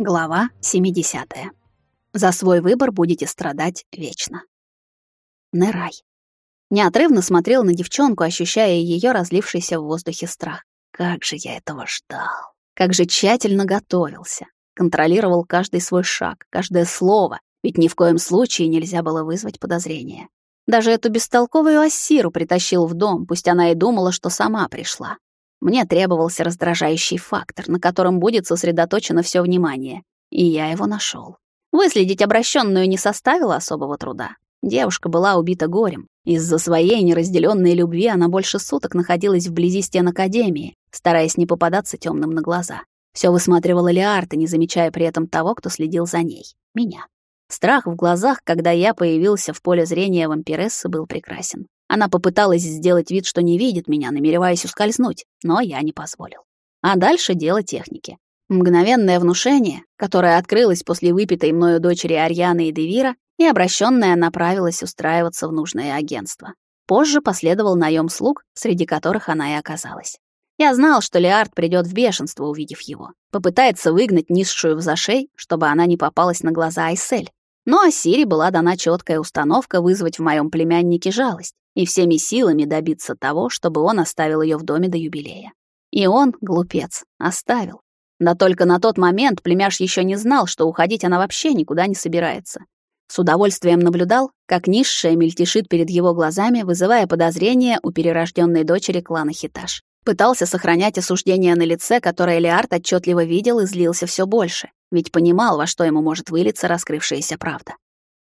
Глава 70. За свой выбор будете страдать вечно. Нерай. Неотрывно смотрел на девчонку, ощущая ее разлившийся в воздухе страх. Как же я этого ждал. Как же тщательно готовился. Контролировал каждый свой шаг, каждое слово, ведь ни в коем случае нельзя было вызвать подозрения. Даже эту бестолковую ассиру притащил в дом, пусть она и думала, что сама пришла. Мне требовался раздражающий фактор, на котором будет сосредоточено все внимание, и я его нашел. Выследить обращенную не составило особого труда. Девушка была убита горем. Из-за своей неразделенной любви она больше суток находилась вблизи стен Академии, стараясь не попадаться темным на глаза. Все высматривала Леарта, не замечая при этом того, кто следил за ней. Меня. Страх в глазах, когда я появился в поле зрения вампирессы, был прекрасен. Она попыталась сделать вид, что не видит меня, намереваясь ускользнуть, но я не позволил. А дальше дело техники. Мгновенное внушение, которое открылось после выпитой мною дочери Арьяны и Девира, и обращенная направилась устраиваться в нужное агентство. Позже последовал наем слуг, среди которых она и оказалась. Я знал, что Леард придет в бешенство, увидев его. Попытается выгнать низшую в зашей, чтобы она не попалась на глаза Айсель. Но Ассире была дана четкая установка вызвать в моем племяннике жалость и всеми силами добиться того, чтобы он оставил ее в доме до юбилея. И он, глупец, оставил. Да только на тот момент племяш еще не знал, что уходить она вообще никуда не собирается. С удовольствием наблюдал, как низшая мельтешит перед его глазами, вызывая подозрения у перерожденной дочери клана Хиташ. Пытался сохранять осуждение на лице, которое Леард отчетливо видел и злился все больше, ведь понимал, во что ему может вылиться раскрывшаяся правда.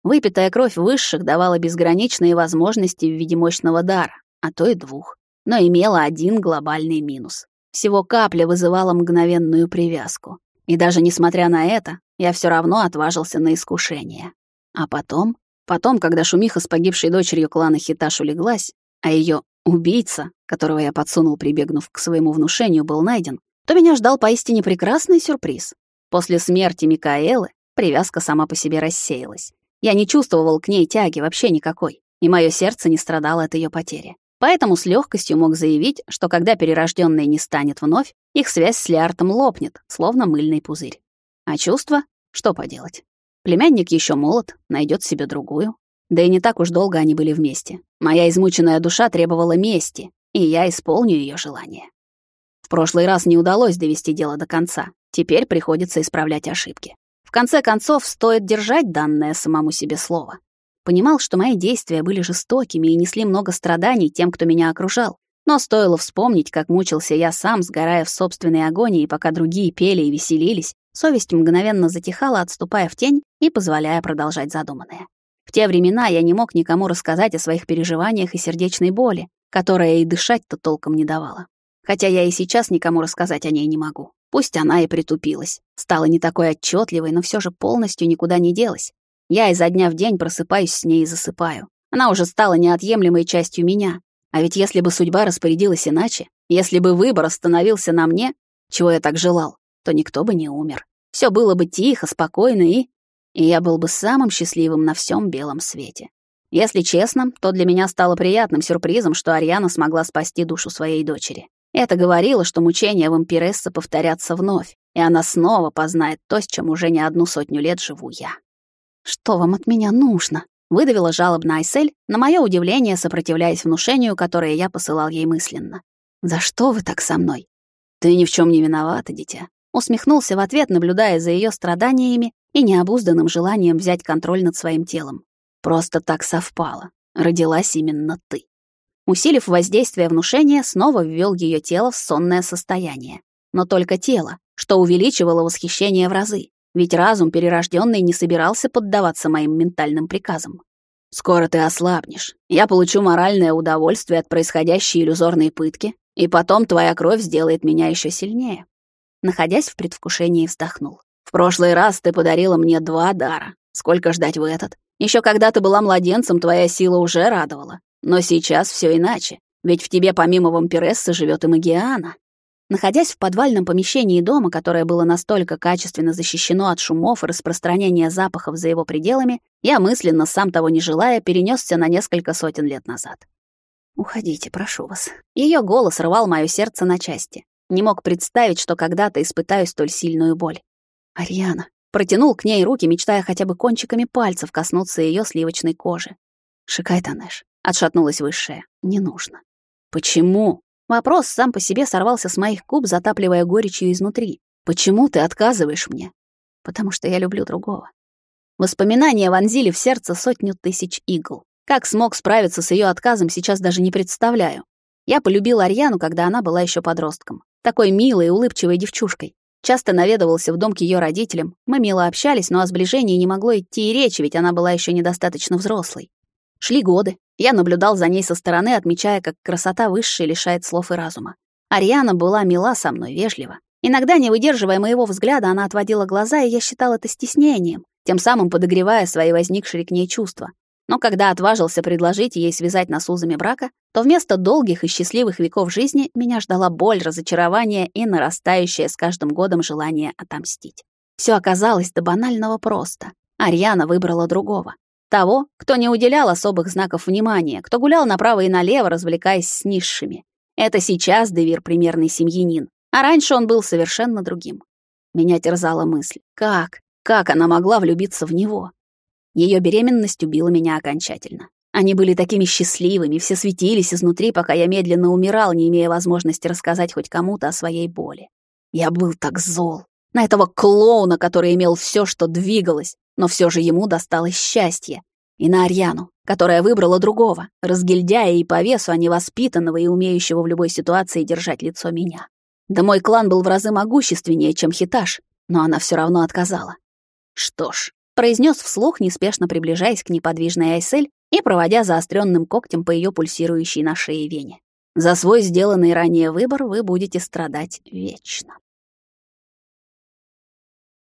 Выпитая кровь высших давала безграничные возможности в виде мощного дара, а то и двух, но имела один глобальный минус. Всего капля вызывала мгновенную привязку. И даже несмотря на это, я все равно отважился на искушение. А потом, потом, когда шумиха с погибшей дочерью клана Хиташ улеглась, а ее убийца, которого я подсунул, прибегнув к своему внушению, был найден, то меня ждал поистине прекрасный сюрприз. После смерти Микаэлы привязка сама по себе рассеялась. Я не чувствовал к ней тяги вообще никакой, и мое сердце не страдало от ее потери. Поэтому с легкостью мог заявить, что когда перерожденный не станет вновь, их связь с Лиартом лопнет, словно мыльный пузырь. А чувства? Что поделать? Племянник еще молод, найдет себе другую. Да и не так уж долго они были вместе. Моя измученная душа требовала мести, и я исполню ее желание. В прошлый раз не удалось довести дело до конца. Теперь приходится исправлять ошибки. В конце концов, стоит держать данное самому себе слово. Понимал, что мои действия были жестокими и несли много страданий тем, кто меня окружал. Но стоило вспомнить, как мучился я сам, сгорая в собственной агонии, пока другие пели и веселились, совесть мгновенно затихала, отступая в тень и позволяя продолжать задуманное. В те времена я не мог никому рассказать о своих переживаниях и сердечной боли, которая и дышать-то толком не давала. Хотя я и сейчас никому рассказать о ней не могу. Пусть она и притупилась, стала не такой отчетливой, но все же полностью никуда не делась. Я изо дня в день просыпаюсь с ней и засыпаю. Она уже стала неотъемлемой частью меня. А ведь если бы судьба распорядилась иначе, если бы выбор остановился на мне, чего я так желал, то никто бы не умер. Все было бы тихо, спокойно и... И я был бы самым счастливым на всем белом свете. Если честно, то для меня стало приятным сюрпризом, что Ариана смогла спасти душу своей дочери. Это говорило, что мучения вампирессы повторятся вновь, и она снова познает то, с чем уже не одну сотню лет живу я. «Что вам от меня нужно?» — выдавила жалобно Айсель, на мое удивление сопротивляясь внушению, которое я посылал ей мысленно. «За что вы так со мной?» «Ты ни в чем не виновата, дитя», — усмехнулся в ответ, наблюдая за ее страданиями и необузданным желанием взять контроль над своим телом. «Просто так совпало. Родилась именно ты». Усилив воздействие внушения, снова ввел ее тело в сонное состояние. Но только тело, что увеличивало восхищение в разы, ведь разум перерожденный не собирался поддаваться моим ментальным приказам. «Скоро ты ослабнешь. Я получу моральное удовольствие от происходящей иллюзорной пытки, и потом твоя кровь сделает меня еще сильнее». Находясь в предвкушении, вздохнул. «В прошлый раз ты подарила мне два дара. Сколько ждать в этот? Еще когда ты была младенцем, твоя сила уже радовала. Но сейчас все иначе, ведь в тебе помимо вампирессы живет и Магиана. Находясь в подвальном помещении дома, которое было настолько качественно защищено от шумов и распространения запахов за его пределами, я мысленно, сам того не желая, перенесся на несколько сотен лет назад. «Уходите, прошу вас». Ее голос рвал мое сердце на части. Не мог представить, что когда-то испытаю столь сильную боль. Ариана протянул к ней руки, мечтая хотя бы кончиками пальцев коснуться ее сливочной кожи. Шикай, Танеш, отшатнулась высшая. Не нужно. Почему? Вопрос сам по себе сорвался с моих губ, затапливая горечью изнутри. Почему ты отказываешь мне? Потому что я люблю другого. Воспоминания вонзили в сердце сотню тысяч игл. Как смог справиться с ее отказом, сейчас даже не представляю. Я полюбил Арьяну, когда она была еще подростком. Такой милой и улыбчивой девчушкой. Часто наведывался в дом к ее родителям. Мы мило общались, но о сближении не могло идти и речи, ведь она была еще недостаточно взрослой. Шли годы. Я наблюдал за ней со стороны, отмечая, как красота высшая лишает слов и разума. Ариана была мила со мной, вежлива. Иногда, не выдерживая моего взгляда, она отводила глаза, и я считал это стеснением, тем самым подогревая свои возникшие к ней чувства. Но когда отважился предложить ей связать нас узами брака, то вместо долгих и счастливых веков жизни меня ждала боль, разочарование и нарастающее с каждым годом желание отомстить. Все оказалось до банального просто. Ариана выбрала другого. Того, кто не уделял особых знаков внимания, кто гулял направо и налево, развлекаясь с низшими. Это сейчас Девир примерный семьянин, а раньше он был совершенно другим. Меня терзала мысль, как, как она могла влюбиться в него? Ее беременность убила меня окончательно. Они были такими счастливыми, все светились изнутри, пока я медленно умирал, не имея возможности рассказать хоть кому-то о своей боли. Я был так зол. На этого клоуна, который имел все, что двигалось, но все же ему досталось счастье. И на Арьяну, которая выбрала другого, разгильдяя и по весу, а не воспитанного и умеющего в любой ситуации держать лицо меня. Да мой клан был в разы могущественнее, чем Хиташ, но она все равно отказала. Что ж, произнес вслух, неспешно приближаясь к неподвижной Айсель и проводя заостренным когтем по ее пульсирующей на шее вене. За свой сделанный ранее выбор вы будете страдать вечно.